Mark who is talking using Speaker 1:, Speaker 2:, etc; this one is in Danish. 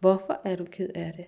Speaker 1: Hvorfor er du ked af det?